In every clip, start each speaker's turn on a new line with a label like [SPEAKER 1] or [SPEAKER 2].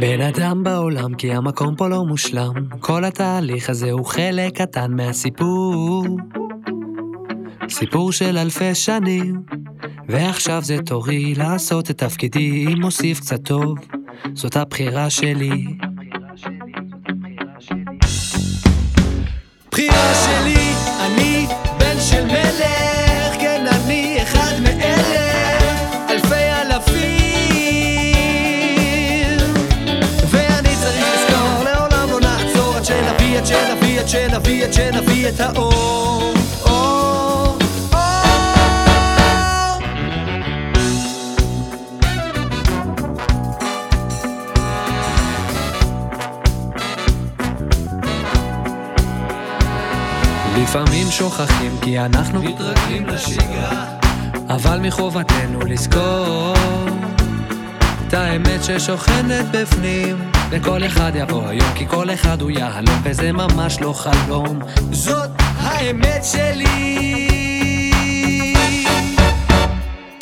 [SPEAKER 1] בן אדם בעולם כי המקום פה לא מושלם. כל התהליך הזה הוא חלק קטן מהסיפור. סיפור של אלפי שנים. ועכשיו זה תורי לעשות את תפקידי אם מוסיף קצת טוב. זאת הבחירה שלי
[SPEAKER 2] שנביא, עד שנביא, את האור. אור, אור.
[SPEAKER 1] לפעמים שוכחים כי אנחנו
[SPEAKER 2] מתרגלים לשגרה,
[SPEAKER 1] אבל מחובתנו לזכור את האמת ששוכנת בפנים וכל אחד יבוא היום כי כל אחד הוא יהלום וזה ממש לא חלום
[SPEAKER 2] זאת האמת שלי.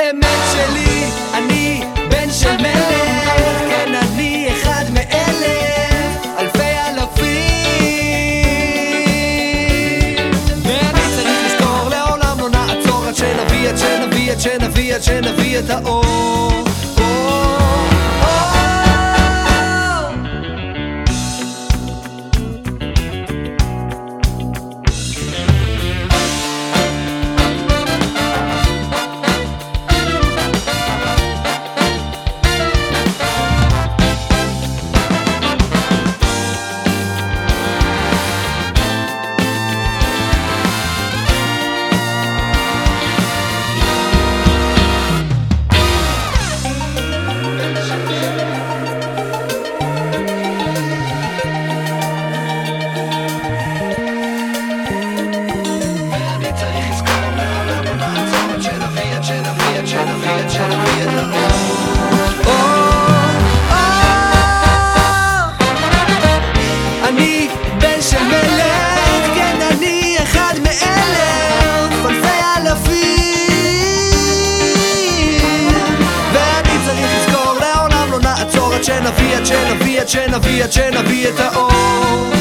[SPEAKER 2] אמת שלי, אני בן של מלך, כן אני אחד מאלף, אלפי אלפים. ואני צריך לזכור, לעולם לא נעצור עד שנביא, עד שנביא, עד שנביא, עד שנביא את האור. כן צריך לעולם לא שנביא, עד שנביא, עד שנביא, עד שנביא את האור.